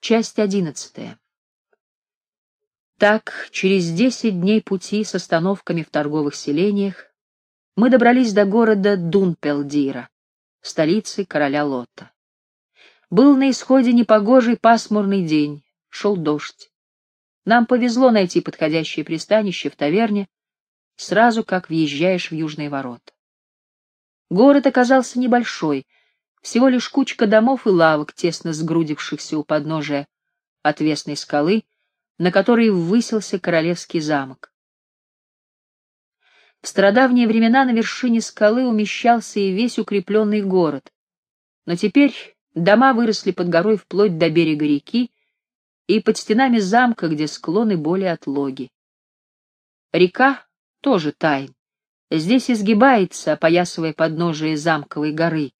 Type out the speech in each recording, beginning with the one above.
Часть одиннадцатая. Так, через десять дней пути с остановками в торговых селениях мы добрались до города Дунпелдира, столицы короля Лота. Был на исходе непогожий пасмурный день, шел дождь. Нам повезло найти подходящее пристанище в таверне, сразу как въезжаешь в южные ворота. Город оказался небольшой — всего лишь кучка домов и лавок, тесно сгрудившихся у подножия отвесной скалы, на которой высился королевский замок. В стародавние времена на вершине скалы умещался и весь укрепленный город, но теперь дома выросли под горой вплоть до берега реки и под стенами замка, где склоны более отлоги. Река тоже тайн. Здесь изгибается, опоясывая подножие замковой горы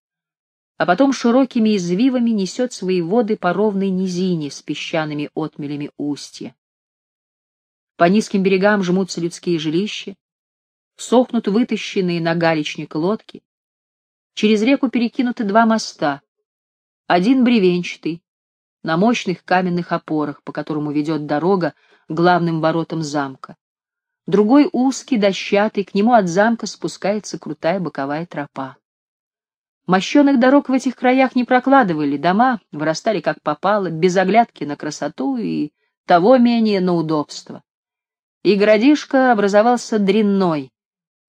а потом широкими извивами несет свои воды по ровной низине с песчаными отмелями устья. По низким берегам жмутся людские жилища, сохнут вытащенные на галечник лодки. Через реку перекинуты два моста, один бревенчатый, на мощных каменных опорах, по которому ведет дорога к главным воротам замка. Другой узкий, дощатый, к нему от замка спускается крутая боковая тропа. Мощеных дорог в этих краях не прокладывали, дома вырастали как попало, без оглядки на красоту и того менее на удобство. И городишко образовался дрянной,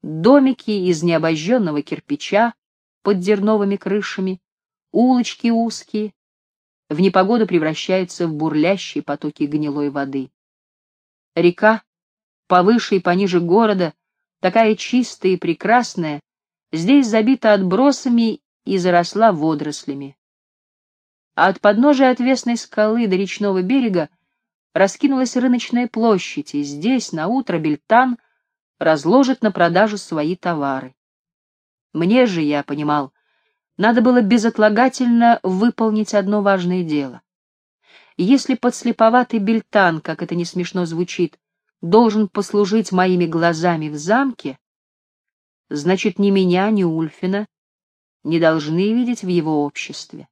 домики из необожженного кирпича под дерновыми крышами, улочки узкие, в непогоду превращаются в бурлящие потоки гнилой воды. Река, повыше и пониже города, такая чистая и прекрасная, здесь забита отбросами и заросла водорослями. А от подножия отвесной скалы до речного берега раскинулась рыночная площадь, и здесь на утро Бельтан разложит на продажу свои товары. Мне же, я понимал, надо было безотлагательно выполнить одно важное дело. Если подслеповатый Бельтан, как это не смешно звучит, должен послужить моими глазами в замке, значит, ни меня, ни Ульфина не должны видеть в его обществе.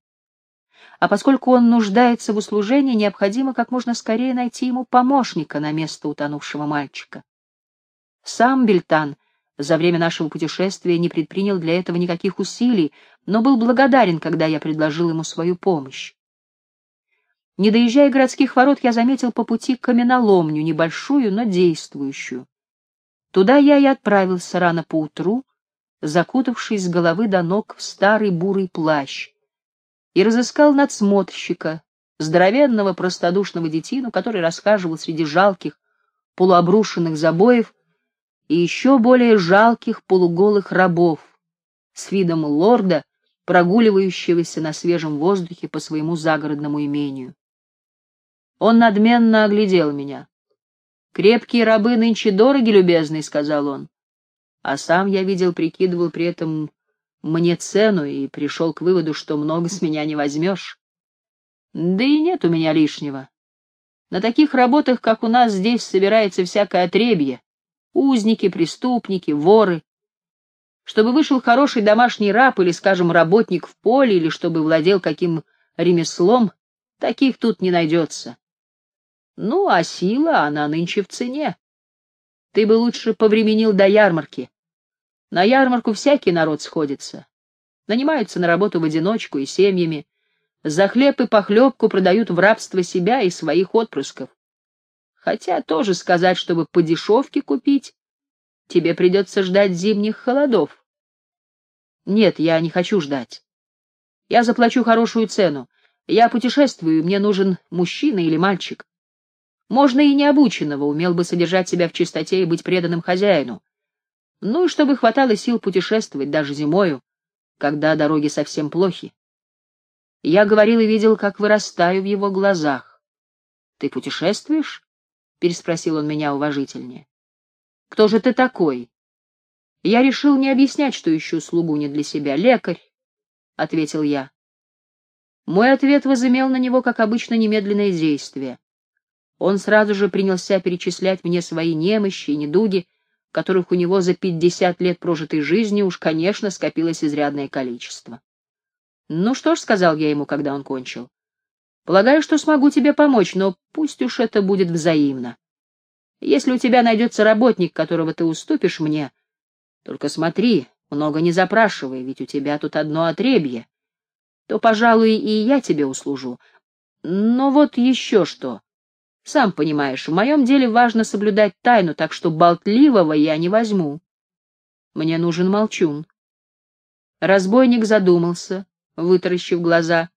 А поскольку он нуждается в услужении, необходимо как можно скорее найти ему помощника на место утонувшего мальчика. Сам Бельтан за время нашего путешествия не предпринял для этого никаких усилий, но был благодарен, когда я предложил ему свою помощь. Не доезжая городских ворот, я заметил по пути каменоломню, небольшую, но действующую. Туда я и отправился рано поутру, закутавшись с головы до ног в старый бурый плащ, и разыскал надсмотрщика, здоровенного простодушного детину, который расхаживал среди жалких, полуобрушенных забоев и еще более жалких полуголых рабов, с видом лорда, прогуливающегося на свежем воздухе по своему загородному имению. Он надменно оглядел меня. «Крепкие рабы нынче дороги, любезный», — сказал он а сам, я видел, прикидывал при этом мне цену и пришел к выводу, что много с меня не возьмешь. Да и нет у меня лишнего. На таких работах, как у нас здесь, собирается всякое отребье. Узники, преступники, воры. Чтобы вышел хороший домашний раб или, скажем, работник в поле, или чтобы владел каким ремеслом, таких тут не найдется. Ну, а сила, она нынче в цене. Ты бы лучше повременил до ярмарки. На ярмарку всякий народ сходится. Нанимаются на работу в одиночку и семьями. За хлеб и похлебку продают в рабство себя и своих отпрысков. Хотя тоже сказать, чтобы по дешевке купить, тебе придется ждать зимних холодов. Нет, я не хочу ждать. Я заплачу хорошую цену. Я путешествую, мне нужен мужчина или мальчик. Можно и необученного, умел бы содержать себя в чистоте и быть преданным хозяину. Ну и чтобы хватало сил путешествовать даже зимою, когда дороги совсем плохи. Я говорил и видел, как вырастаю в его глазах. — Ты путешествуешь? — переспросил он меня уважительнее. — Кто же ты такой? Я решил не объяснять, что ищу слугу не для себя. Лекарь, — ответил я. Мой ответ возымел на него, как обычно, немедленное действие. Он сразу же принялся перечислять мне свои немощи и недуги, которых у него за пятьдесят лет прожитой жизни уж, конечно, скопилось изрядное количество. «Ну что ж», — сказал я ему, когда он кончил, Полагаю, что смогу тебе помочь, но пусть уж это будет взаимно. Если у тебя найдется работник, которого ты уступишь мне, только смотри, много не запрашивай, ведь у тебя тут одно отребье, то, пожалуй, и я тебе услужу. Но вот еще что. Сам понимаешь, в моем деле важно соблюдать тайну, так что болтливого я не возьму. Мне нужен молчун. Разбойник задумался, вытаращив глаза,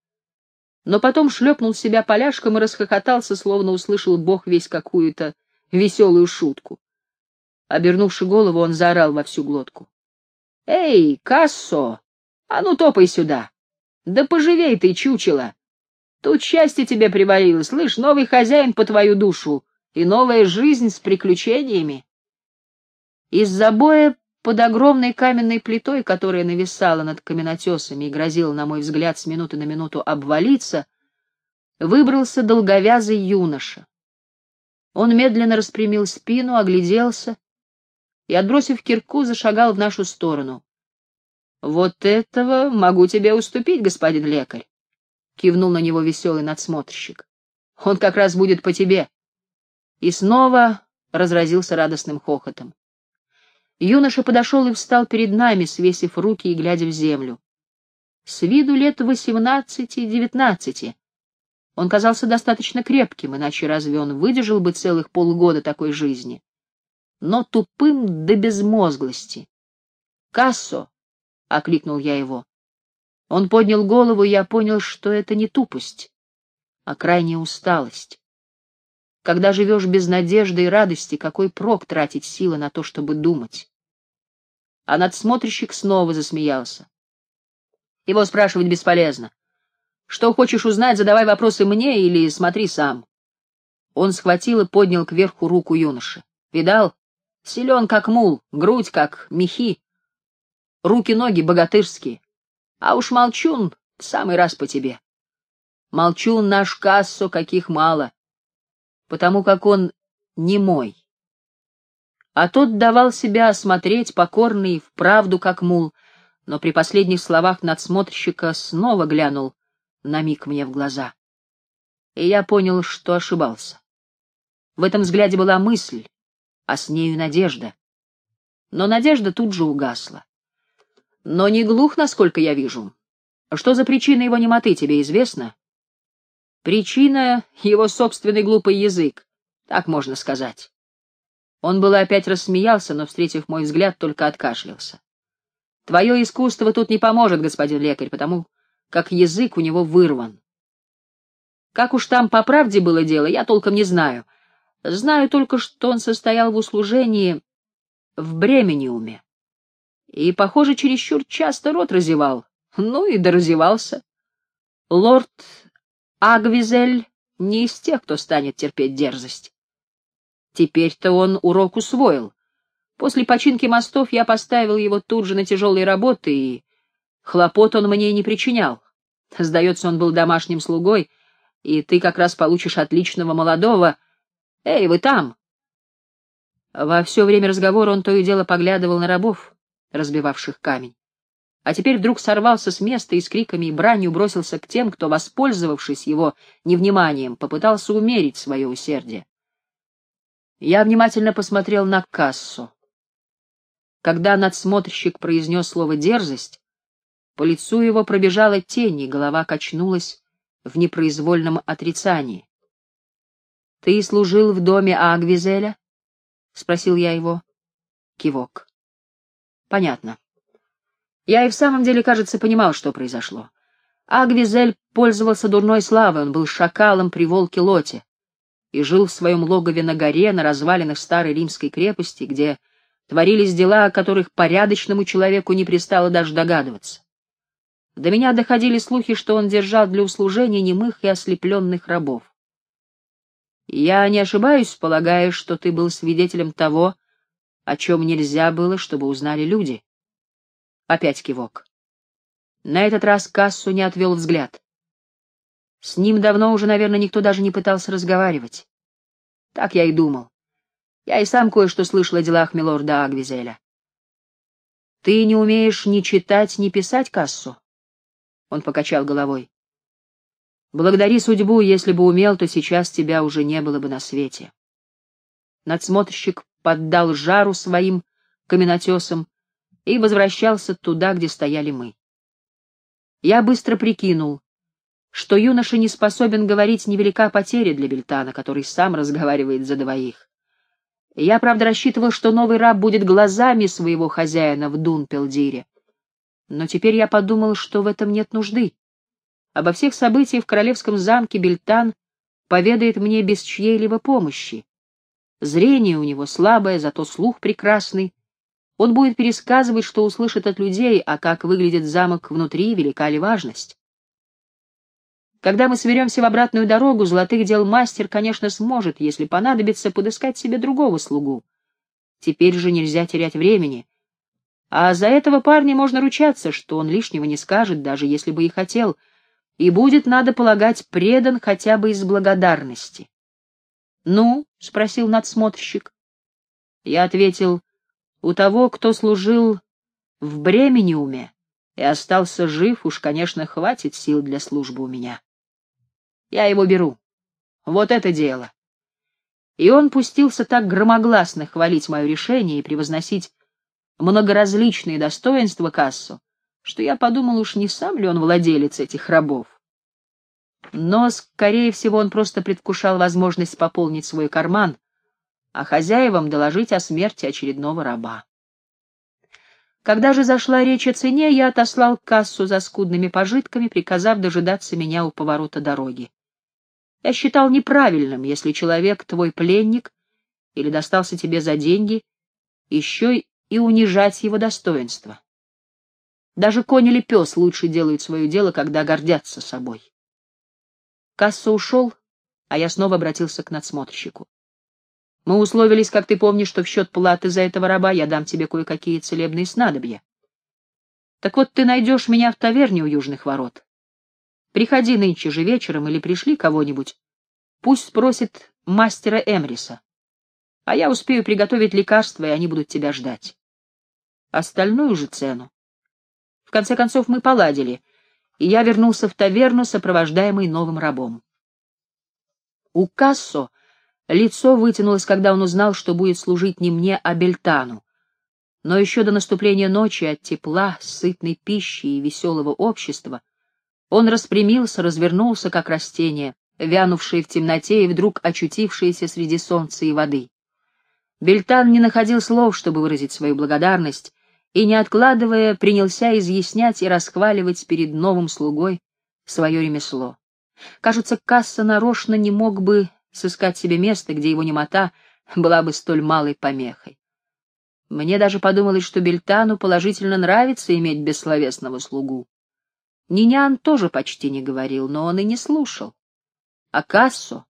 но потом шлепнул себя поляшком и расхохотался, словно услышал бог весь какую-то веселую шутку. Обернувши голову, он заорал во всю глотку. — Эй, Кассо, а ну топай сюда! Да поживей ты, чучело! Тут счастье тебе привалило, слышь, новый хозяин по твою душу и новая жизнь с приключениями. Из забоя под огромной каменной плитой, которая нависала над каменотесами и грозила, на мой взгляд, с минуты на минуту обвалиться, выбрался долговязый юноша. Он медленно распрямил спину, огляделся и, отбросив кирку, зашагал в нашу сторону. — Вот этого могу тебе уступить, господин лекарь, — кивнул на него веселый надсмотрщик. — Он как раз будет по тебе. И снова разразился радостным хохотом. Юноша подошел и встал перед нами, свесив руки и глядя в землю. С виду лет восемнадцати-девятнадцати, он казался достаточно крепким, иначе разве он выдержал бы целых полгода такой жизни? Но тупым до безмозглости. «Кассо!» — окликнул я его. Он поднял голову, и я понял, что это не тупость, а крайняя усталость. Когда живешь без надежды и радости, какой прок тратить силы на то, чтобы думать? А надсмотрщик снова засмеялся. Его спрашивать бесполезно. Что хочешь узнать, задавай вопросы мне или смотри сам. Он схватил и поднял кверху руку юноши. Видал? Силен, как мул, грудь, как мехи. Руки-ноги богатырские. А уж молчун в самый раз по тебе. Молчун наш кассо, каких мало. Потому как он не мой. А тот давал себя осмотреть, покорный, вправду как мул, но при последних словах надсмотрщика снова глянул на миг мне в глаза. И я понял, что ошибался. В этом взгляде была мысль, а с нею надежда. Но надежда тут же угасла. Но не глух, насколько я вижу. Что за причина его немоты, тебе известно? Причина — его собственный глупый язык, так можно сказать. Он было опять рассмеялся, но, встретив мой взгляд, только откашлялся. Твое искусство тут не поможет, господин лекарь, потому как язык у него вырван. Как уж там по правде было дело, я толком не знаю. Знаю только, что он состоял в услужении в Бремениуме. И, похоже, чересчур часто рот разевал. Ну и доразевался. Лорд Агвизель не из тех, кто станет терпеть дерзость. Теперь-то он урок усвоил. После починки мостов я поставил его тут же на тяжелые работы и Хлопот он мне не причинял. Сдается, он был домашним слугой, и ты как раз получишь отличного молодого. Эй, вы там!» Во все время разговора он то и дело поглядывал на рабов, разбивавших камень. А теперь вдруг сорвался с места и с криками и бранью бросился к тем, кто, воспользовавшись его невниманием, попытался умерить свое усердие. Я внимательно посмотрел на кассу. Когда надсмотрщик произнес слово «дерзость», по лицу его пробежала тень, и голова качнулась в непроизвольном отрицании. — Ты служил в доме Агвизеля? — спросил я его. Кивок. — Понятно. Я и в самом деле, кажется, понимал, что произошло. Агвизель пользовался дурной славой, он был шакалом при волке Лоте и жил в своем логове на горе, на развалинах старой римской крепости, где творились дела, о которых порядочному человеку не пристало даже догадываться. До меня доходили слухи, что он держал для услужения немых и ослепленных рабов. Я не ошибаюсь, полагая, что ты был свидетелем того, о чем нельзя было, чтобы узнали люди. Опять кивок. На этот раз Кассу не отвел взгляд. С ним давно уже, наверное, никто даже не пытался разговаривать. Так я и думал. Я и сам кое-что слышал о делах милорда Агвизеля. Ты не умеешь ни читать, ни писать, Кассу? Он покачал головой. Благодари судьбу, если бы умел, то сейчас тебя уже не было бы на свете. Надсмотрщик поддал жару своим каменотесам и возвращался туда, где стояли мы. Я быстро прикинул, что юноша не способен говорить невелика потеря для Бельтана, который сам разговаривает за двоих. Я, правда, рассчитывал, что новый раб будет глазами своего хозяина в Дунпелдире. Но теперь я подумал, что в этом нет нужды. Обо всех событиях в королевском замке Бельтан поведает мне без чьей-либо помощи. Зрение у него слабое, зато слух прекрасный. Он будет пересказывать, что услышит от людей, а как выглядит замок внутри, велика ли важность. Когда мы соберемся в обратную дорогу, золотых дел мастер, конечно, сможет, если понадобится, подыскать себе другого слугу. Теперь же нельзя терять времени. А за этого парня можно ручаться, что он лишнего не скажет, даже если бы и хотел, и будет, надо полагать, предан хотя бы из благодарности. — Ну? — спросил надсмотрщик. Я ответил, — у того, кто служил в Бремениуме и остался жив, уж, конечно, хватит сил для службы у меня. Я его беру. Вот это дело. И он пустился так громогласно хвалить мое решение и превозносить многоразличные достоинства Кассу, что я подумал, уж не сам ли он владелец этих рабов. Но, скорее всего, он просто предвкушал возможность пополнить свой карман, а хозяевам доложить о смерти очередного раба. Когда же зашла речь о цене, я отослал кассу за скудными пожитками, приказав дожидаться меня у поворота дороги. Я считал неправильным, если человек твой пленник или достался тебе за деньги, еще и унижать его достоинство. Даже конь или пес лучше делают свое дело, когда гордятся собой. Касса ушел, а я снова обратился к надсмотрщику. Мы условились, как ты помнишь, что в счет платы за этого раба я дам тебе кое-какие целебные снадобья. Так вот, ты найдешь меня в таверне у южных ворот. Приходи нынче же вечером или пришли кого-нибудь. Пусть спросит мастера Эмриса. А я успею приготовить лекарства, и они будут тебя ждать. Остальную же цену. В конце концов мы поладили, и я вернулся в таверну, сопровождаемый новым рабом. У Кассо лицо вытянулось, когда он узнал, что будет служить не мне, а Бельтану. Но еще до наступления ночи от тепла, сытной пищи и веселого общества он распрямился, развернулся, как растение, вянувшее в темноте и вдруг очутившееся среди солнца и воды. Бельтан не находил слов, чтобы выразить свою благодарность, и, не откладывая, принялся изъяснять и расхваливать перед новым слугой свое ремесло. Кажется, Касса нарочно не мог бы сыскать себе место, где его немота была бы столь малой помехой. Мне даже подумалось, что Бельтану положительно нравится иметь бессловесного слугу. Нинян тоже почти не говорил, но он и не слушал. А Кассо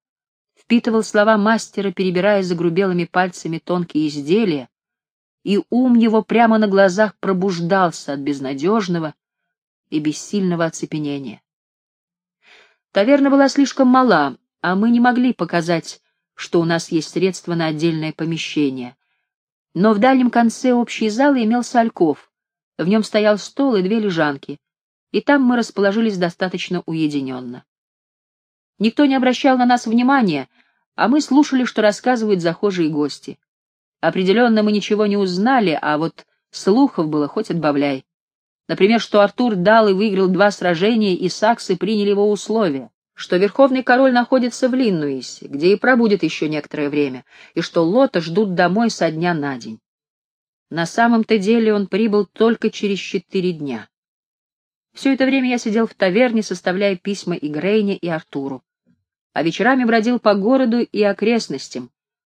впитывал слова мастера, перебирая загрубелыми пальцами тонкие изделия, и ум его прямо на глазах пробуждался от безнадежного и бессильного оцепенения. Таверна была слишком мала, а мы не могли показать, что у нас есть средства на отдельное помещение. Но в дальнем конце общей залы имелся альков, в нем стоял стол и две лежанки — и там мы расположились достаточно уединенно. Никто не обращал на нас внимания, а мы слушали, что рассказывают захожие гости. Определенно мы ничего не узнали, а вот слухов было хоть отбавляй. Например, что Артур дал и выиграл два сражения, и саксы приняли его условия, что верховный король находится в Линнуисе, где и пробудет еще некоторое время, и что Лота ждут домой со дня на день. На самом-то деле он прибыл только через четыре дня. Все это время я сидел в таверне, составляя письма и Грейне, и Артуру. А вечерами бродил по городу и окрестностям,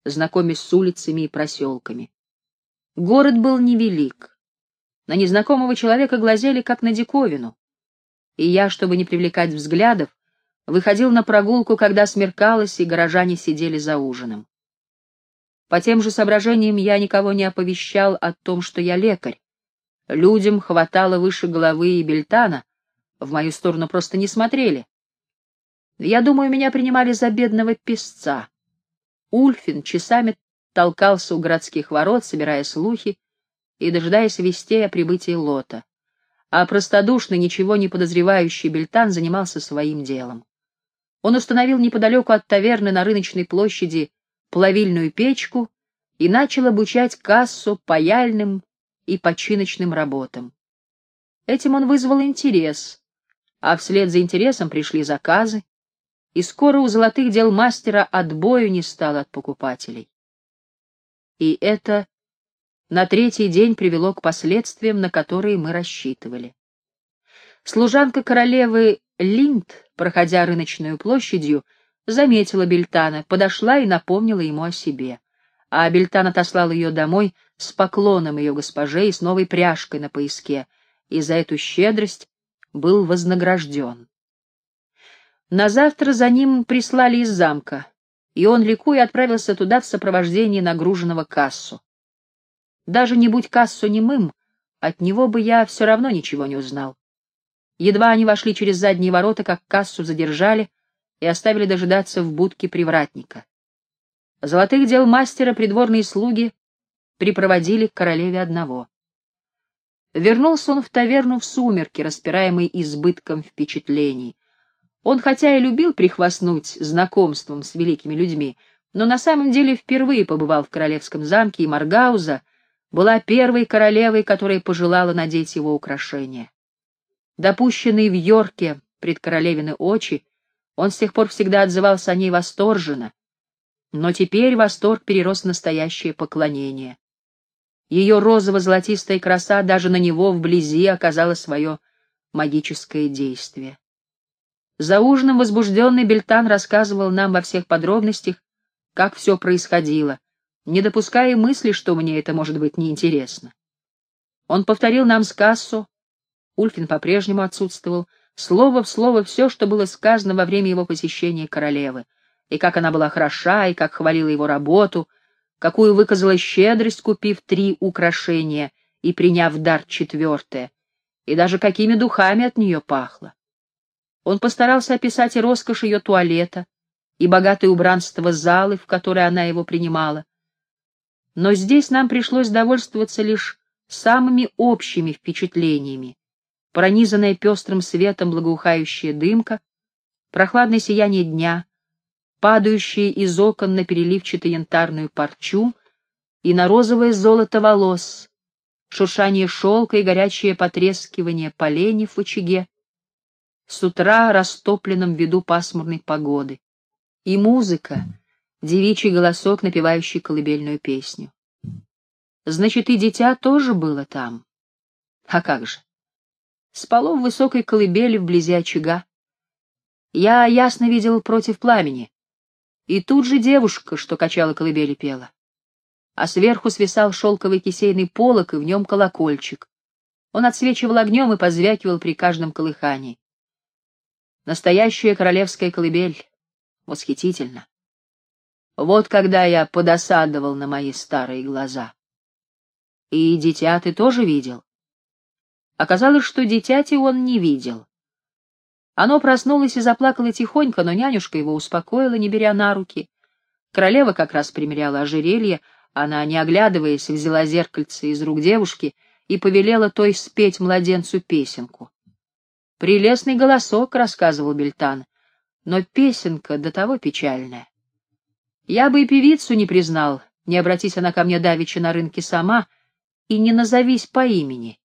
знакомясь с улицами и проселками. Город был невелик. На незнакомого человека глазели, как на диковину. И я, чтобы не привлекать взглядов, выходил на прогулку, когда смеркалось, и горожане сидели за ужином. По тем же соображениям я никого не оповещал о том, что я лекарь, Людям хватало выше головы и бельтана, в мою сторону просто не смотрели. Я думаю, меня принимали за бедного песца. Ульфин часами толкался у городских ворот, собирая слухи и дожидаясь вестей о прибытии лота. А простодушный, ничего не подозревающий Бельтан занимался своим делом. Он установил неподалеку от таверны на рыночной площади плавильную печку и начал обучать кассу паяльным и починочным работам. Этим он вызвал интерес, а вслед за интересом пришли заказы, и скоро у золотых дел мастера отбою не стало от покупателей. И это на третий день привело к последствиям, на которые мы рассчитывали. Служанка королевы Линд, проходя рыночную площадью, заметила Бельтана, подошла и напомнила ему о себе. А Бельтан отослал ее домой с поклоном ее госпоже и с новой пряжкой на пояске, и за эту щедрость был вознагражден. На завтра за ним прислали из замка, и он, ликуя, отправился туда в сопровождении нагруженного кассу. Даже не будь кассу немым, от него бы я все равно ничего не узнал. Едва они вошли через задние ворота, как кассу задержали и оставили дожидаться в будке привратника. Золотых дел мастера придворные слуги припроводили к королеве одного. Вернулся он в таверну в сумерки, распираемый избытком впечатлений. Он хотя и любил прихвастнуть знакомством с великими людьми, но на самом деле впервые побывал в королевском замке, и Маргауза была первой королевой, которая пожелала надеть его украшения. Допущенный в Йорке пред королевины очи, он с тех пор всегда отзывался о ней восторженно, но теперь восторг перерос в настоящее поклонение. Ее розово-золотистая краса даже на него вблизи оказала свое магическое действие. За ужином возбужденный Бельтан рассказывал нам во всех подробностях, как все происходило, не допуская мысли, что мне это может быть неинтересно. Он повторил нам сказку Ульфин по-прежнему отсутствовал, слово в слово все, что было сказано во время его посещения королевы, и как она была хороша, и как хвалила его работу, какую выказала щедрость, купив три украшения и приняв дар четвертое, и даже какими духами от нее пахло. Он постарался описать и роскошь ее туалета, и богатое убранство залы, в которой она его принимала. Но здесь нам пришлось довольствоваться лишь самыми общими впечатлениями, пронизанная пестрым светом благоухающая дымка, прохладное сияние дня, падающие из окон на переливчато-янтарную парчу и на розовое золото волос, шуршание шелка и горячее потрескивание поленьев в очаге, с утра растопленном виду пасмурной погоды, и музыка, девичий голосок, напевающий колыбельную песню. Значит, и дитя тоже было там. А как же? спало в высокой колыбели вблизи очага. Я ясно видел против пламени, и тут же девушка, что качала колыбели, пела. А сверху свисал шелковый кисейный полог, и в нем колокольчик. Он отсвечивал огнем и позвякивал при каждом колыхании. Настоящая королевская колыбель. Восхитительно. Вот когда я подосадовал на мои старые глаза. И дитя ты тоже видел? Оказалось, что дитяти он не видел. Оно проснулось и заплакало тихонько, но нянюшка его успокоила, не беря на руки. Королева как раз примеряла ожерелье, она, не оглядываясь, взяла зеркальце из рук девушки и повелела той спеть младенцу песенку. «Прелестный голосок», — рассказывал Бельтан, — «но песенка до того печальная. Я бы и певицу не признал, не обратись она ко мне давеча на рынке сама, и не назовись по имени.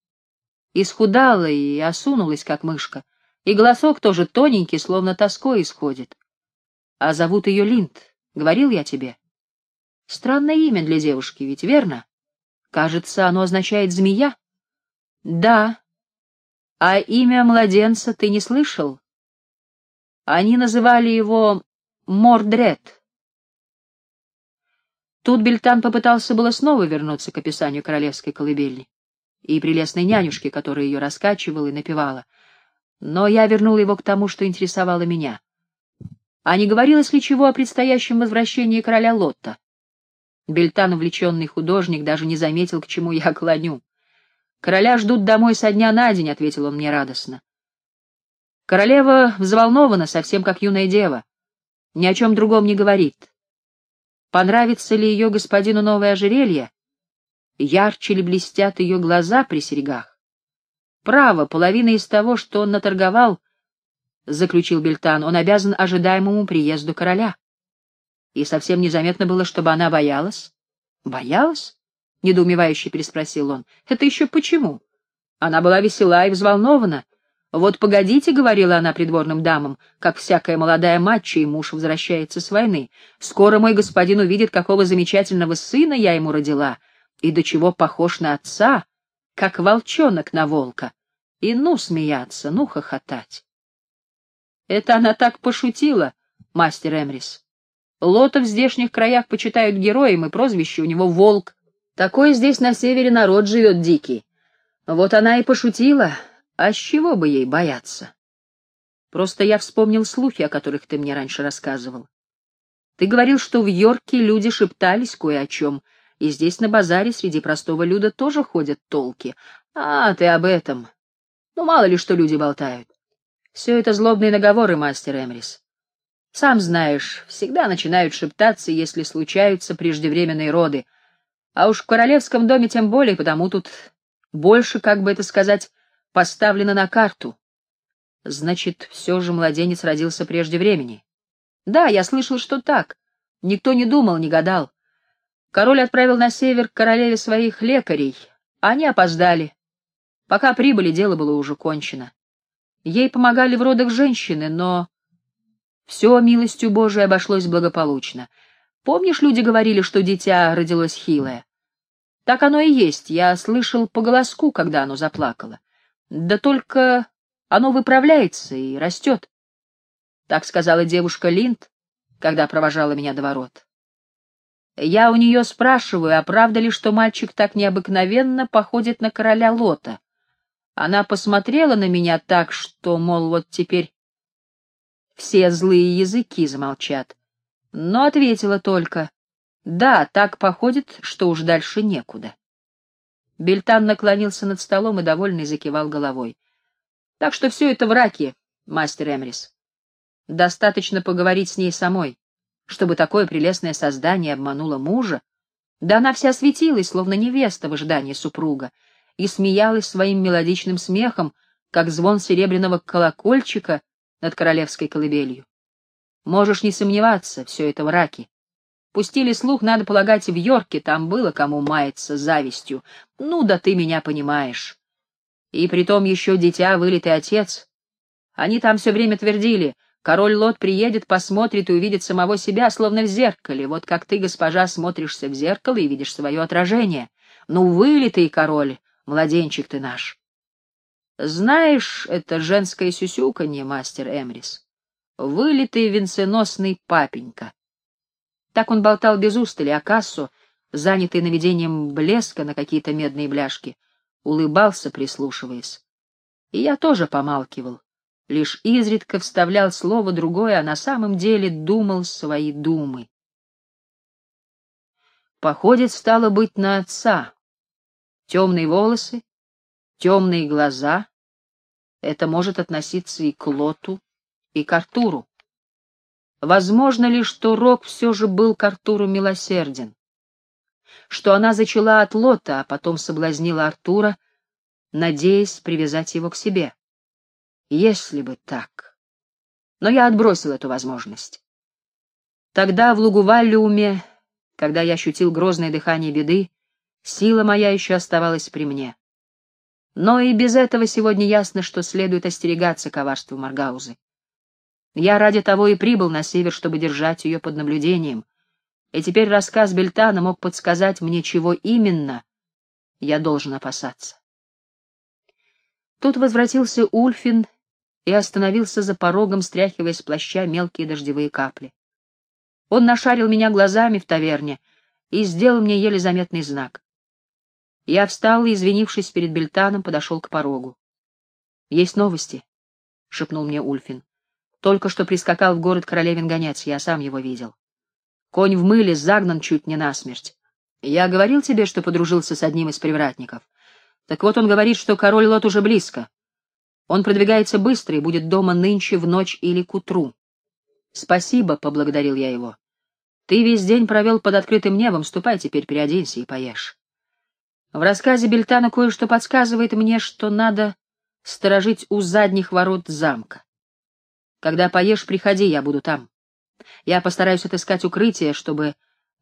Исхудала и осунулась, как мышка, и голосок тоже тоненький, словно тоской исходит. А зовут ее Линд, говорил я тебе. Странное имя для девушки, ведь верно? Кажется, оно означает «змея». Да. А имя младенца ты не слышал? Они называли его Мордред. Тут Бельтан попытался было снова вернуться к описанию королевской колыбельни и прелестной нянюшки, которая ее раскачивала и напевала. Но я вернула его к тому, что интересовало меня. А не говорилось ли чего о предстоящем возвращении короля Лотта? Бельтан, увлеченный художник, даже не заметил, к чему я клоню. «Короля ждут домой со дня на день», — ответил он мне радостно. Королева взволнована, совсем как юная дева. Ни о чем другом не говорит. Понравится ли ее господину новое ожерелье? ярче ли блестят ее глаза при серьгах. Право, половина из того, что он наторговал, — заключил Бельтан, — он обязан ожидаемому приезду короля. И совсем незаметно было, чтобы она боялась. «Боялась?» — недоумевающе переспросил он. «Это еще почему?» Она была весела и взволнована. «Вот погодите», — говорила она придворным дамам, как всякая молодая мать, чей муж возвращается с войны. «Скоро мой господин увидит, какого замечательного сына я ему родила, и до чего похож на отца, как волчонок на волка. И ну смеяться, ну хохотать». Это она так пошутила, мастер Эмрис. Лота в здешних краях почитают героем, и прозвище у него Волк. Такой здесь на севере народ живет дикий. Вот она и пошутила, а с чего бы ей бояться? Просто я вспомнил слухи, о которых ты мне раньше рассказывал. Ты говорил, что в Йорке люди шептались кое о чем, и здесь на базаре среди простого люда тоже ходят толки. А, ты об этом. Ну, мало ли что люди болтают. Все это злобные наговоры, мастер Эмрис. Сам знаешь, всегда начинают шептаться, если случаются преждевременные роды. А уж в королевском доме тем более, потому тут больше, как бы это сказать, поставлено на карту. Значит, все же младенец родился прежде времени. Да, я слышал, что так. Никто не думал, не гадал. Король отправил на север к королеве своих лекарей. Они опоздали. Пока прибыли, дело было уже кончено. Ей помогали в родах женщины, но все милостью Божией обошлось благополучно. Помнишь, люди говорили, что дитя родилось хилое? Так оно и есть, я слышал по голоску, когда оно заплакало. Да только оно выправляется и растет. Так сказала девушка Линд, когда провожала меня до ворот. Я у нее спрашиваю, а правда ли, что мальчик так необыкновенно походит на короля Лота? Она посмотрела на меня так, что, мол, вот теперь все злые языки замолчат, но ответила только «Да, так походит, что уж дальше некуда». Бельтан наклонился над столом и довольный закивал головой. «Так что все это враки, мастер Эмрис. Достаточно поговорить с ней самой, чтобы такое прелестное создание обмануло мужа. Да она вся светилась, словно невеста в ожидании супруга, и смеялась своим мелодичным смехом, как звон серебряного колокольчика над королевской колыбелью. Можешь не сомневаться, все это враки. Пустили слух, надо полагать, в Йорке, там было кому маяться завистью. Ну да ты меня понимаешь. И притом еще дитя, вылитый отец. Они там все время твердили, король Лот приедет, посмотрит и увидит самого себя, словно в зеркале, вот как ты, госпожа, смотришься в зеркало и видишь свое отражение. Ну, вылитый король, младенчик ты наш. Знаешь, это женское сюсюканье, мастер Эмрис. Вылитый венценосный папенька. Так он болтал без устали, а Кассо, занятый наведением блеска на какие-то медные бляшки, улыбался, прислушиваясь. И я тоже помалкивал, лишь изредка вставлял слово другое, а на самом деле думал свои думы. Походит, стало быть, на отца, Темные волосы, темные глаза — это может относиться и к Лоту, и к Артуру. Возможно ли, что Рок все же был к Артуру милосерден? Что она зачала от Лота, а потом соблазнила Артура, надеясь привязать его к себе? Если бы так. Но я отбросил эту возможность. Тогда в Лугуваллиуме, когда я ощутил грозное дыхание беды, Сила моя еще оставалась при мне. Но и без этого сегодня ясно, что следует остерегаться коварства Маргаузы. Я ради того и прибыл на север, чтобы держать ее под наблюдением, и теперь рассказ Бельтана мог подсказать мне, чего именно я должен опасаться. Тут возвратился Ульфин и остановился за порогом, стряхивая с плаща мелкие дождевые капли. Он нашарил меня глазами в таверне и сделал мне еле заметный знак. Я встал и, извинившись перед Бельтаном, подошел к порогу. — Есть новости, — шепнул мне Ульфин. — Только что прискакал в город королевин гонец, я сам его видел. Конь в мыле загнан чуть не насмерть. Я говорил тебе, что подружился с одним из привратников. Так вот он говорит, что король Лот уже близко. Он продвигается быстро и будет дома нынче в ночь или к утру. — Спасибо, — поблагодарил я его. — Ты весь день провел под открытым небом, ступай теперь переоденься и поешь. В рассказе Бельтана кое-что подсказывает мне, что надо сторожить у задних ворот замка. Когда поешь, приходи, я буду там. Я постараюсь отыскать укрытие, чтобы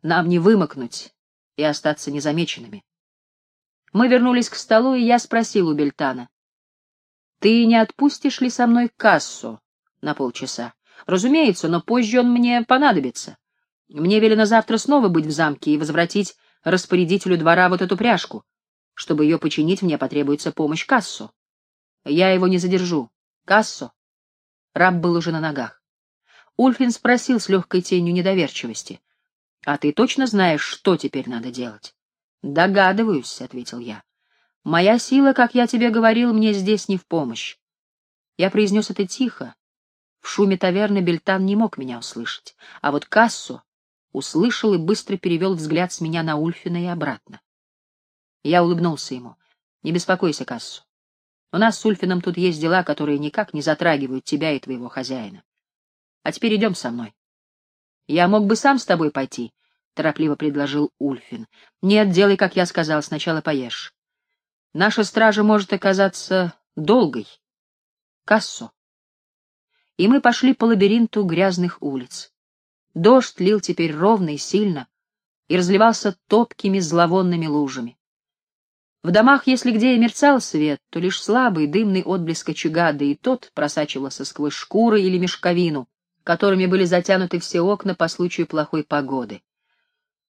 нам не вымокнуть и остаться незамеченными. Мы вернулись к столу, и я спросил у Бельтана. — Ты не отпустишь ли со мной кассу на полчаса? — Разумеется, но позже он мне понадобится. Мне велено завтра снова быть в замке и возвратить распорядителю двора вот эту пряжку. Чтобы ее починить, мне потребуется помощь Кассу. Я его не задержу. Кассо. Раб был уже на ногах. Ульфин спросил с легкой тенью недоверчивости. — А ты точно знаешь, что теперь надо делать? — Догадываюсь, — ответил я. — Моя сила, как я тебе говорил, мне здесь не в помощь. Я произнес это тихо. В шуме таверны Бельтан не мог меня услышать, а вот Кассо услышал и быстро перевел взгляд с меня на Ульфина и обратно. Я улыбнулся ему. — Не беспокойся, Кассу. У нас с Ульфином тут есть дела, которые никак не затрагивают тебя и твоего хозяина. А теперь идем со мной. — Я мог бы сам с тобой пойти, — торопливо предложил Ульфин. — Нет, делай, как я сказал, сначала поешь. Наша стража может оказаться долгой. Кассо. И мы пошли по лабиринту грязных улиц. Дождь лил теперь ровно и сильно и разливался топкими зловонными лужами. В домах, если где и мерцал свет, то лишь слабый дымный отблеск очага, да и тот просачивался сквозь шкуры или мешковину, которыми были затянуты все окна по случаю плохой погоды.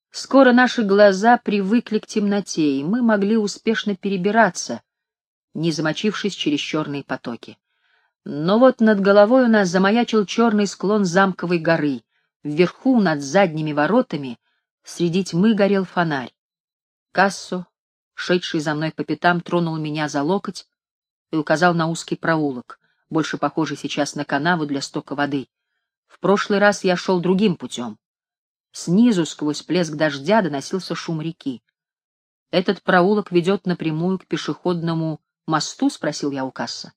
Скоро наши глаза привыкли к темноте, и мы могли успешно перебираться, не замочившись через черные потоки. Но вот над головой у нас замаячил черный склон замковой горы. Вверху, над задними воротами, среди тьмы горел фонарь. Кассо, шедший за мной по пятам, тронул меня за локоть и указал на узкий проулок, больше похожий сейчас на канаву для стока воды. В прошлый раз я шел другим путем. Снизу, сквозь плеск дождя, доносился шум реки. «Этот проулок ведет напрямую к пешеходному мосту?» — спросил я у касса.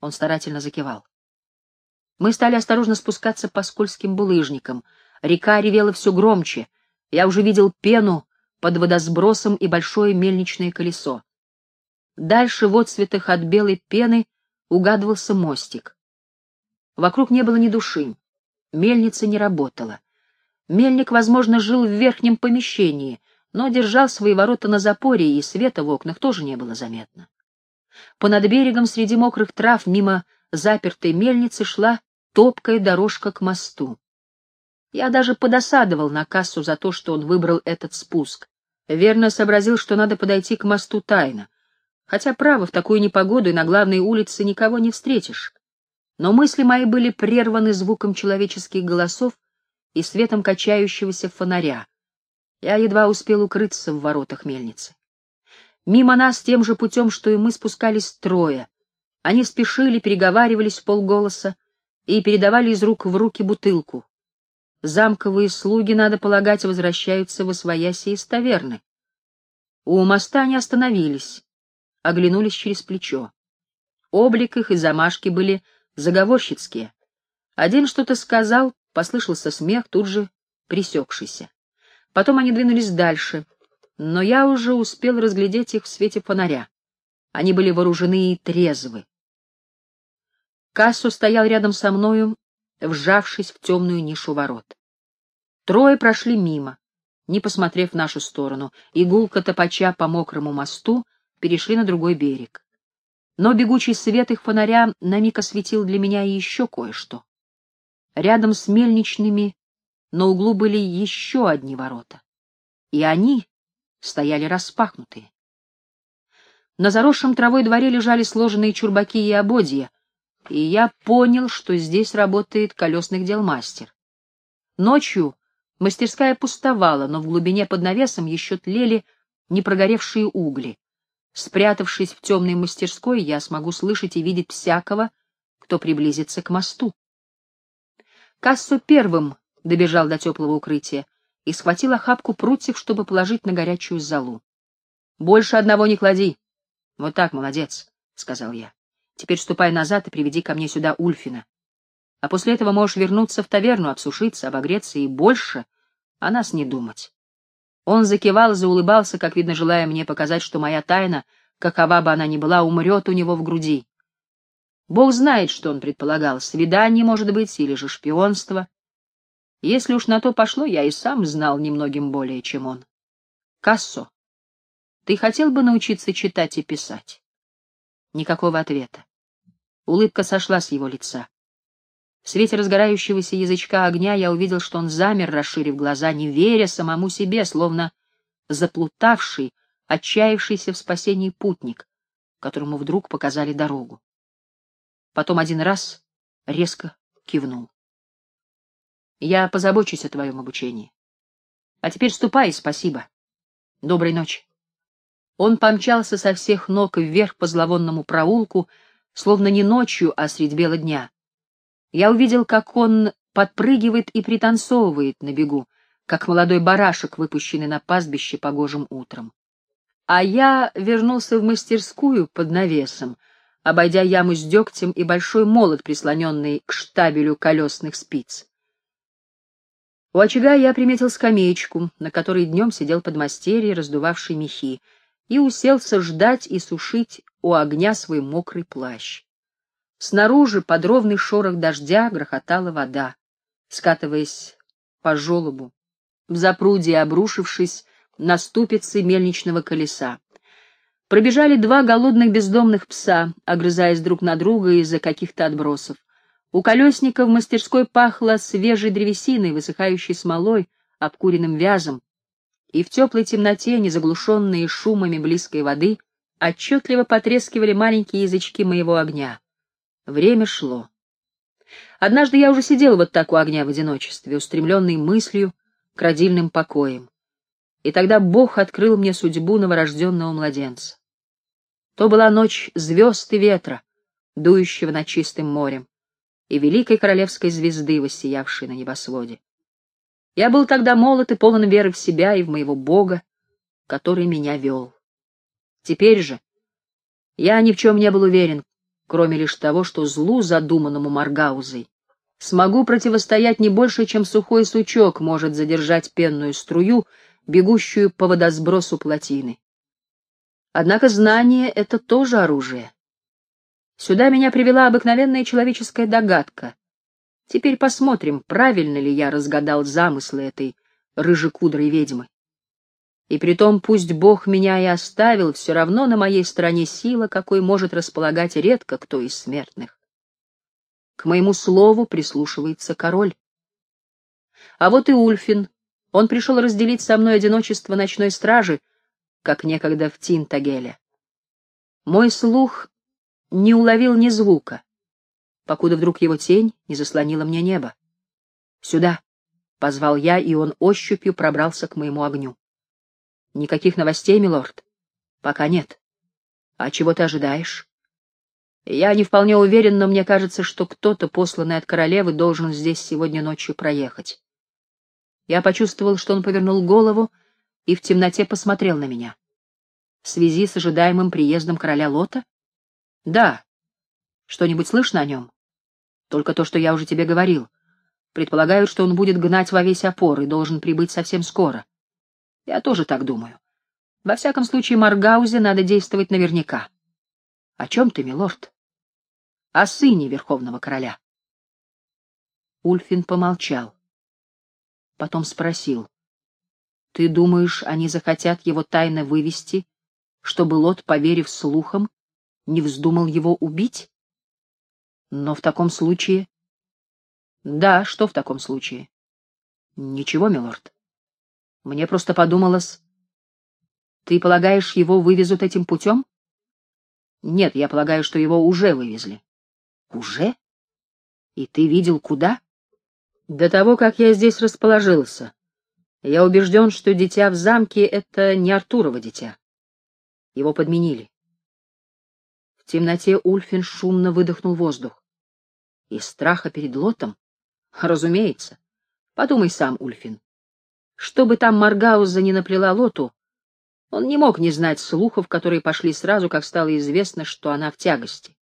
Он старательно закивал. Мы стали осторожно спускаться по скользким булыжникам. Река ревела все громче. Я уже видел пену под водосбросом и большое мельничное колесо. Дальше в отцветах от белой пены угадывался мостик. Вокруг не было ни души. Мельница не работала. Мельник, возможно, жил в верхнем помещении, но держал свои ворота на запоре, и света в окнах тоже не было заметно. Понад берегом среди мокрых трав мимо запертой мельницы шла топкая дорожка к мосту. Я даже подосадовал на кассу за то, что он выбрал этот спуск. Верно сообразил, что надо подойти к мосту тайно. Хотя, право, в такую непогоду и на главной улице никого не встретишь. Но мысли мои были прерваны звуком человеческих голосов, и светом качающегося фонаря. Я едва успел укрыться в воротах мельницы. Мимо нас тем же путем, что и мы, спускались трое. Они спешили, переговаривались в полголоса и передавали из рук в руки бутылку. Замковые слуги, надо полагать, возвращаются в освояси из таверны. У моста они остановились, оглянулись через плечо. Облик их и замашки были заговорщицкие. Один что-то сказал, Послышался смех, тут же пресекшийся. Потом они двинулись дальше, но я уже успел разглядеть их в свете фонаря. Они были вооружены и трезвы. Кассу стоял рядом со мною, вжавшись в темную нишу ворот. Трое прошли мимо, не посмотрев в нашу сторону, и гулко топача по мокрому мосту перешли на другой берег. Но бегучий свет их фонаря на миг осветил для меня еще кое-что. Рядом с мельничными на углу были еще одни ворота, и они стояли распахнутые. На заросшем травой дворе лежали сложенные чурбаки и ободья, и я понял, что здесь работает колесных дел мастер. Ночью мастерская пустовала, но в глубине под навесом еще тлели непрогоревшие угли. Спрятавшись в темной мастерской, я смогу слышать и видеть всякого, кто приблизится к мосту. Кассо первым добежал до теплого укрытия и схватил охапку прутьев, чтобы положить на горячую залу. — Больше одного не клади. — Вот так, молодец, — сказал я. — Теперь ступай назад и приведи ко мне сюда Ульфина. А после этого можешь вернуться в таверну, обсушиться, обогреться и больше о нас не думать. Он закивал и заулыбался, как видно, желая мне показать, что моя тайна, какова бы она ни была, умрет у него в груди. Бог знает, что он предполагал, свидание, может быть, или же шпионство. Если уж на то пошло, я и сам знал немногим более, чем он. Кассо, ты хотел бы научиться читать и писать? Никакого ответа. Улыбка сошла с его лица. В свете разгорающегося язычка огня я увидел, что он замер, расширив глаза, не веря самому себе, словно заплутавший, отчаявшийся в спасении путник, которому вдруг показали дорогу. Потом один раз резко кивнул. «Я позабочусь о твоем обучении. А теперь ступай, спасибо. Доброй ночи». Он помчался со всех ног вверх по зловонному проулку, словно не ночью, а средь бела дня. Я увидел, как он подпрыгивает и пританцовывает на бегу, как молодой барашек, выпущенный на пастбище погожим утром. А я вернулся в мастерскую под навесом, обойдя яму с дегтем и большой молот, прислоненный к штабелю колесных спиц. У очага я приметил скамеечку, на которой днем сидел подмастерье, раздувавший мехи, и уселся ждать и сушить у огня свой мокрый плащ. Снаружи под ровный шорох дождя грохотала вода, скатываясь по желобу, в запруде обрушившись на ступицы мельничного колеса. Пробежали два голодных бездомных пса, огрызаясь друг на друга из-за каких-то отбросов. У колесника в мастерской пахло свежей древесиной, высыхающей смолой, обкуренным вязом, и в теплой темноте, не заглушенные шумами близкой воды, отчетливо потрескивали маленькие язычки моего огня. Время шло. Однажды я уже сидел вот так у огня в одиночестве, устремленный мыслью к родильным покоям. И тогда Бог открыл мне судьбу новорожденного младенца. То была ночь звезд и ветра, дующего над чистым морем, и великой королевской звезды, воссиявшей на небосводе. Я был тогда молод и полон веры в себя и в моего Бога, который меня вел. Теперь же я ни в чем не был уверен, кроме лишь того, что злу, задуманному Маргаузой, смогу противостоять не больше, чем сухой сучок может задержать пенную струю, бегущую по водосбросу плотины. Однако знание — это тоже оружие. Сюда меня привела обыкновенная человеческая догадка. Теперь посмотрим, правильно ли я разгадал замыслы этой рыжекудрой ведьмы. И притом, пусть Бог меня и оставил, все равно на моей стороне сила, какой может располагать редко кто из смертных. К моему слову прислушивается король. А вот и Ульфин. Он пришел разделить со мной одиночество ночной стражи, как некогда в Тинтагеле. Мой слух не уловил ни звука, покуда вдруг его тень не заслонила мне небо. «Сюда!» — позвал я, и он ощупью пробрался к моему огню. Никаких новостей, милорд? Пока нет. А чего ты ожидаешь? Я не вполне уверен, но мне кажется, что кто-то, посланный от королевы, должен здесь сегодня ночью проехать. Я почувствовал, что он повернул голову и в темноте посмотрел на меня. В связи с ожидаемым приездом короля Лота? Да. Что-нибудь слышно о нем? Только то, что я уже тебе говорил. Предполагают, что он будет гнать во весь опор и должен прибыть совсем скоро. Я тоже так думаю. Во всяком случае, Маргаузе надо действовать наверняка. О чем ты, милорд? О сыне верховного короля. Ульфин помолчал. Потом спросил. Ты думаешь, они захотят его тайно вывести, чтобы Лот, поверив слухам, не вздумал его убить? Но в таком случае... Да, что в таком случае? Ничего, милорд. Мне просто подумалось... Ты полагаешь, его вывезут этим путем? Нет, я полагаю, что его уже вывезли. Уже? И ты видел, куда? До того, как я здесь расположился. Я убежден, что дитя в замке — это не Артурово дитя. Его подменили. В темноте Ульфин шумно выдохнул воздух. Из страха перед Лотом? Разумеется. Подумай сам, Ульфин. Что бы там Маргауза не наплела Лоту, он не мог не знать слухов, которые пошли сразу, как стало известно, что она в тягости.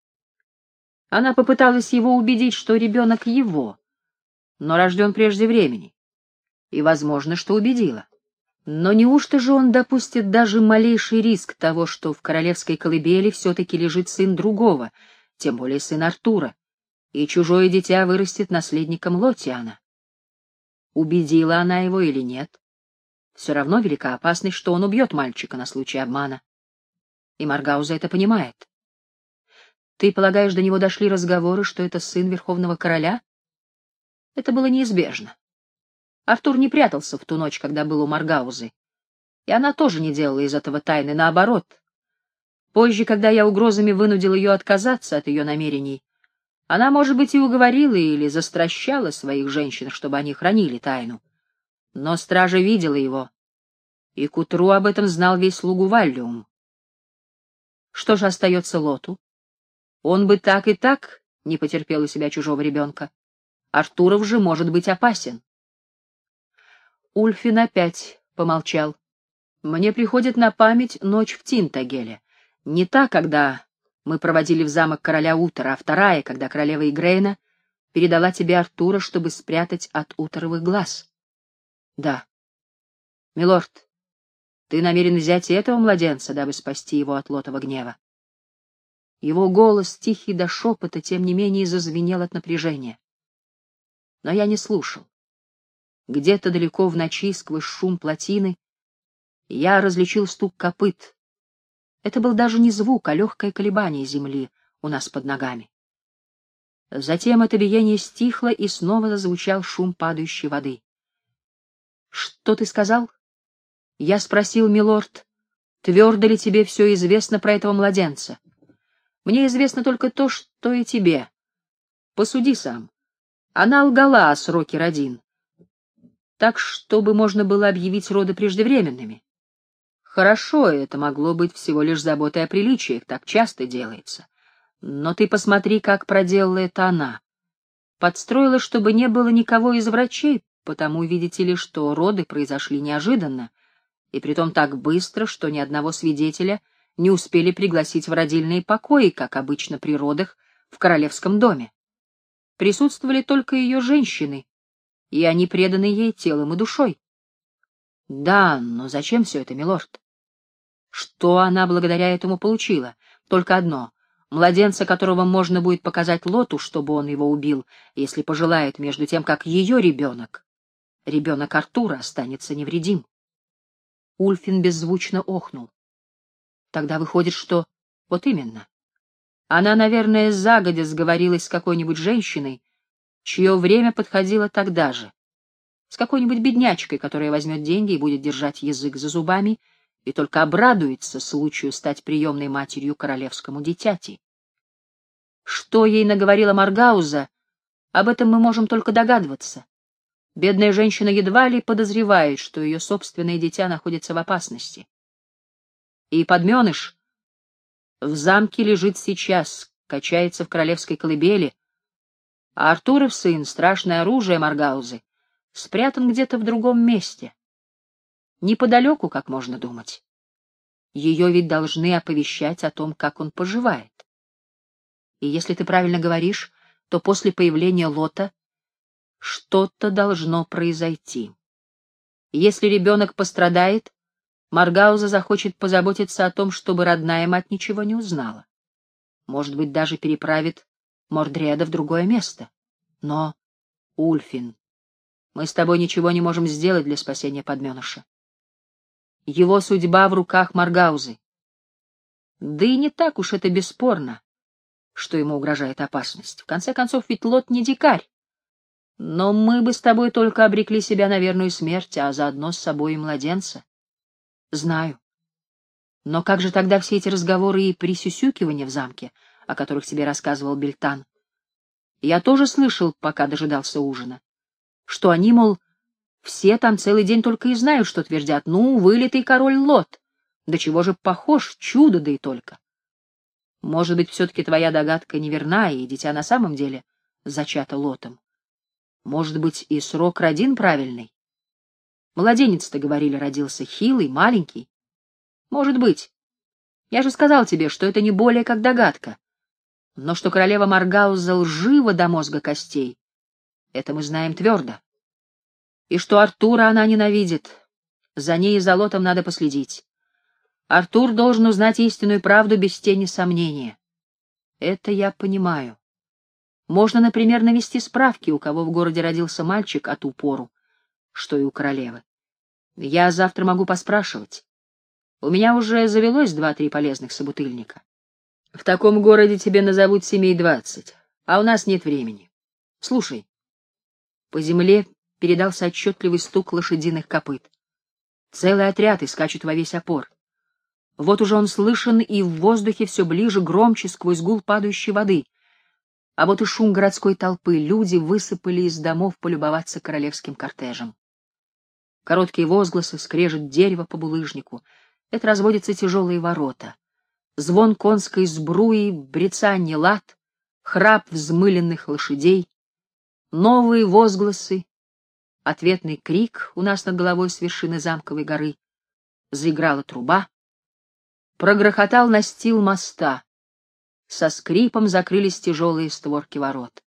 Она попыталась его убедить, что ребенок его, но рожден прежде времени. И, возможно, что убедила. Но неужто же он допустит даже малейший риск того, что в королевской колыбели все-таки лежит сын другого, тем более сын Артура, и чужое дитя вырастет наследником Лотиана. Убедила она его или нет, все равно велика опасность, что он убьет мальчика на случай обмана. И Маргауза это понимает. Ты полагаешь, до него дошли разговоры, что это сын Верховного Короля? Это было неизбежно. Артур не прятался в ту ночь, когда был у Маргаузы. И она тоже не делала из этого тайны, наоборот. Позже, когда я угрозами вынудил ее отказаться от ее намерений, она, может быть, и уговорила или застращала своих женщин, чтобы они хранили тайну. Но стража видела его, и к утру об этом знал весь слугу Валлиум. Что же остается Лоту? Он бы так и так не потерпел у себя чужого ребенка. Артуров же может быть опасен. Ульфин опять помолчал. Мне приходит на память ночь в Тинтагеле. Не та, когда мы проводили в замок короля Утора, а вторая, когда королева Игрейна передала тебе Артура, чтобы спрятать от Уторовых глаз. Да. Милорд, ты намерен взять и этого младенца, дабы спасти его от лотого гнева. Его голос, тихий до шепота, тем не менее зазвенел от напряжения. Но я не слушал. Где-то далеко в ночи, сквозь шум плотины, я различил стук копыт. Это был даже не звук, а легкое колебание земли у нас под ногами. Затем это биение стихло, и снова зазвучал шум падающей воды. Что ты сказал? Я спросил, милорд, твердо ли тебе все известно про этого младенца? Мне известно только то, что и тебе. Посуди сам. Она лгала о сроке родин, так, чтобы можно было объявить роды преждевременными. Хорошо, это могло быть всего лишь заботой о приличиях, так часто делается. Но ты посмотри, как проделала это она. Подстроила, чтобы не было никого из врачей, потому, видите ли, что роды произошли неожиданно, и притом так быстро, что ни одного свидетеля не успели пригласить в родильные покои, как обычно при родах в королевском доме. Присутствовали только ее женщины, и они преданы ей телом и душой. Да, но зачем все это, милорд? Что она благодаря этому получила? Только одно Младенца, которого можно будет показать Лоту, чтобы он его убил, если пожелает, между тем, как ее ребенок, ребенок Артура, останется невредим. Ульфин беззвучно охнул. Тогда выходит, что... Вот именно. Она, наверное, загодя сговорилась с какой-нибудь женщиной, чье время подходило тогда же. С какой-нибудь беднячкой, которая возьмет деньги и будет держать язык за зубами, и только обрадуется случаю стать приемной матерью королевскому дитяти. Что ей наговорила Маргауза, об этом мы можем только догадываться. Бедная женщина едва ли подозревает, что ее собственное дитя находится в опасности. И подменыш в замке лежит сейчас, качается в королевской колыбели, а Артуров сын, страшное оружие Маргаузы, спрятан где-то в другом месте. Неподалеку, как можно думать. Ее ведь должны оповещать о том, как он поживает. И если ты правильно говоришь, то после появления Лота что-то должно произойти. Если ребенок пострадает, Маргауза захочет позаботиться о том, чтобы родная мать ничего не узнала. Может быть, даже переправит Мордреда в другое место. Но, Ульфин, мы с тобой ничего не можем сделать для спасения подменыша. Его судьба в руках Маргаузы. Да и не так уж это бесспорно, что ему угрожает опасность. В конце концов, ведь Лот не дикарь. Но мы бы с тобой только обрекли себя на верную смерть, а заодно с собой и младенца. Знаю. Но как же тогда все эти разговоры и присюсюкивания в замке, о которых тебе рассказывал Бельтан? Я тоже слышал, пока дожидался ужина, что они, мол, все там целый день только и знают, что твердят. Ну, вылитый король Лот. Да чего же похож, чудо да и только. Может быть, все-таки твоя догадка неверна, и дитя на самом деле зачато Лотом. Может быть, и срок родин правильный. Младенец-то, говорили, родился хилый, маленький. Может быть. Я же сказал тебе, что это не более как догадка. Но что королева Маргауза лжива до мозга костей, это мы знаем твердо и что Артура она ненавидит. За ней и за Лотом надо последить. Артур должен узнать истинную правду без тени сомнения. Это я понимаю. Можно, например, навести справки, у кого в городе родился мальчик от упору, что и у королевы. Я завтра могу поспрашивать. У меня уже завелось два-три полезных собутыльника. В таком городе тебе назовут семей двадцать, а у нас нет времени. Слушай. По земле передался отчетливый стук лошадиных копыт. Целый отряд и скачут во весь опор. Вот уже он слышен и в воздухе все ближе, громче, сквозь гул падающей воды. А вот и шум городской толпы, люди высыпали из домов полюбоваться королевским кортежем. Короткие возгласы, скрежет дерево по булыжнику. Это разводятся тяжелые ворота. Звон конской сбруи, брецанье лад, храп взмыленных лошадей. Новые возгласы, ответный крик у нас над головой с вершины замковой горы. Заиграла труба прогрохотал настил моста. Со скрипом закрылись тяжелые створки ворот.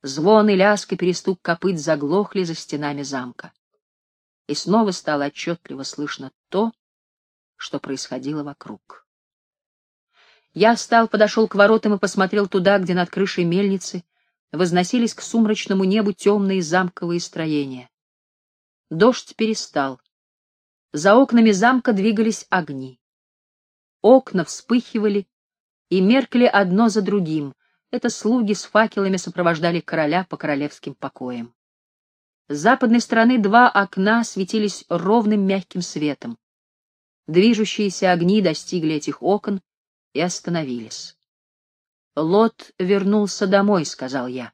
Звон и лязг и перестук копыт заглохли за стенами замка. И снова стало отчетливо слышно то, что происходило вокруг. Я встал, подошел к воротам и посмотрел туда, где над крышей мельницы возносились к сумрачному небу темные замковые строения. Дождь перестал. За окнами замка двигались огни. Окна вспыхивали и меркли одно за другим. Это слуги с факелами сопровождали короля по королевским покоям. С западной стороны два окна светились ровным мягким светом. Движущиеся огни достигли этих окон и остановились. «Лот вернулся домой», — сказал я.